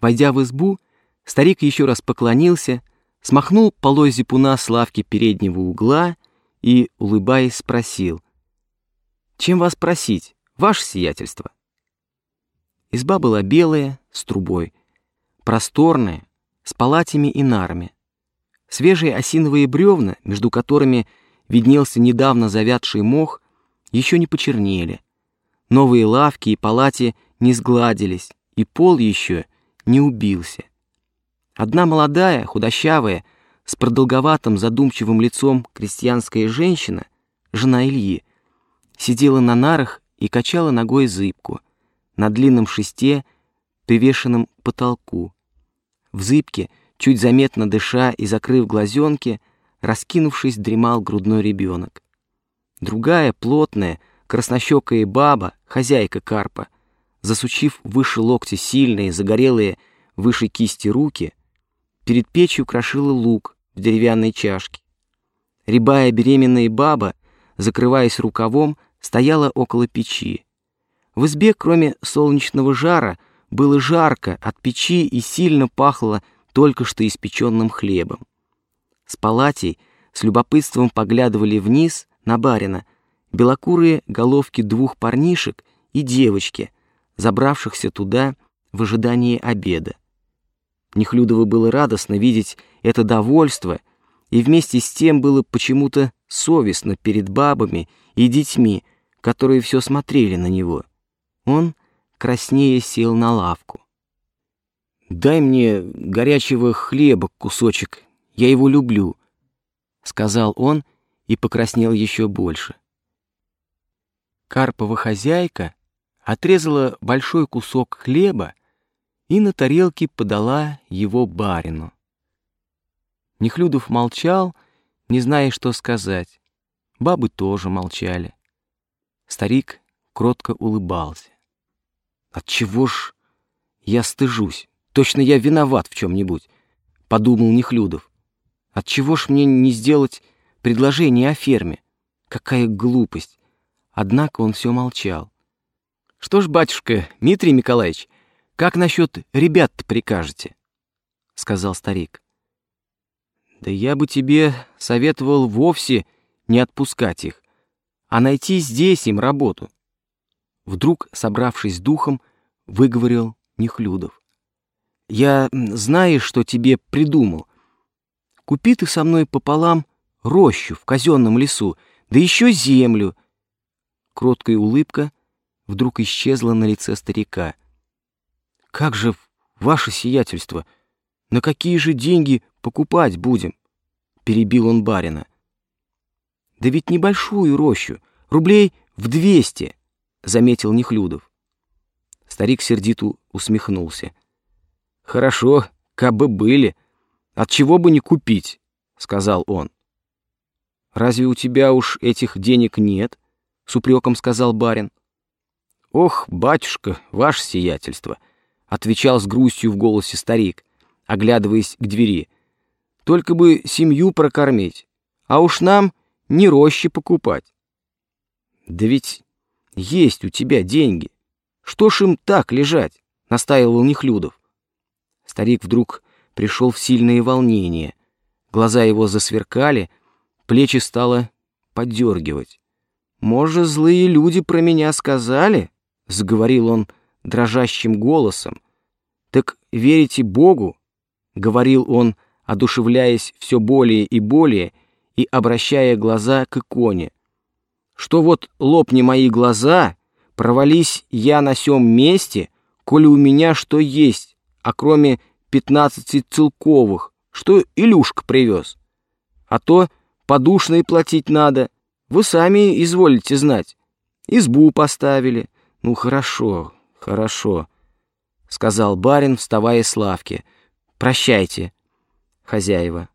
Войдя в избу, старик еще раз поклонился, смахнул полой зипуна с лавки переднего угла и, улыбаясь, спросил, «Чем вас просить, ваше сиятельство?» Изба была белая, с трубой, просторная, с палатями и нарами. Свежие осиновые бревна, между которыми виднелся недавно завядший мох, еще не почернели. Новые лавки и палати не сгладились, и пол еще не убился. Одна молодая, худощавая, с продолговатым задумчивым лицом крестьянская женщина, жена Ильи, сидела на нарах и качала ногой зыбку на длинном шесте, привешенном к потолку. В зыбке, чуть заметно дыша и закрыв глазенки, раскинувшись, дремал грудной ребенок. Другая, плотная, краснощекая баба, хозяйка карпа, засучив выше локти сильные, загорелые, выше кисти руки, перед печью крошила лук в деревянной чашке. Рябая беременная баба, закрываясь рукавом, стояла около печи. В избе, кроме солнечного жара, было жарко от печи и сильно пахло только что испеченным хлебом. С палатей с любопытством поглядывали вниз на барина белокурые головки двух парнишек и девочки, забравшихся туда в ожидании обеда. Нехлюдово было радостно видеть это довольство, и вместе с тем было почему-то совестно перед бабами и детьми, которые все смотрели на него. Он краснее сел на лавку. «Дай мне горячего хлеба кусочек, я его люблю», — сказал он и покраснел еще больше. Карпова хозяйка отрезала большой кусок хлеба и на тарелке подала его барину. Нехлюдов молчал, не зная, что сказать. Бабы тоже молчали. Старик кротко улыбался. «Отчего ж я стыжусь? Точно я виноват в чем-нибудь», — подумал Нехлюдов. «Отчего ж мне не сделать предложение о ферме? Какая глупость!» Однако он все молчал. «Что ж, батюшка, Дмитрий Николаевич, как насчет ребят-то прикажете?» — сказал старик. «Да я бы тебе советовал вовсе не отпускать их, а найти здесь им работу». Вдруг, собравшись духом, выговорил Нехлюдов. «Я знаю, что тебе придумал. Купи ты со мной пополам рощу в казенном лесу, да еще землю». Кроткая улыбка вдруг исчезла на лице старика. Как же ваше сиятельство? На какие же деньги покупать будем? Перебил он барина. Да ведь небольшую рощу, рублей в двести, заметил Нехлюдов. Старик сердито усмехнулся. Хорошо, кабы были, от чего бы не купить, сказал он. Разве у тебя уж этих денег нет? С упреком сказал барин. Ох, батюшка, ваше сиятельство, — отвечал с грустью в голосе старик, оглядываясь к двери. Только бы семью прокормить, а уж нам не рощи покупать. Да ведь есть у тебя деньги. Что ж им так лежать? настаивал Нехлюдов. Старик вдруг пришел в сильное волнение. Глаза его засверкали, плечи стало подергивать. «Может, злые люди про меня сказали?» — заговорил он дрожащим голосом. «Так верите Богу?» — говорил он, одушевляясь все более и более и обращая глаза к иконе. «Что вот лопни мои глаза, провались я на сём месте, коли у меня что есть, а кроме пятнадцати целковых, что Илюшка привез. А то подушные платить надо, вы сами изволите знать. Избу поставили. Ну, хорошо, «Хорошо», — сказал барин, вставая с лавки. «Прощайте, хозяева».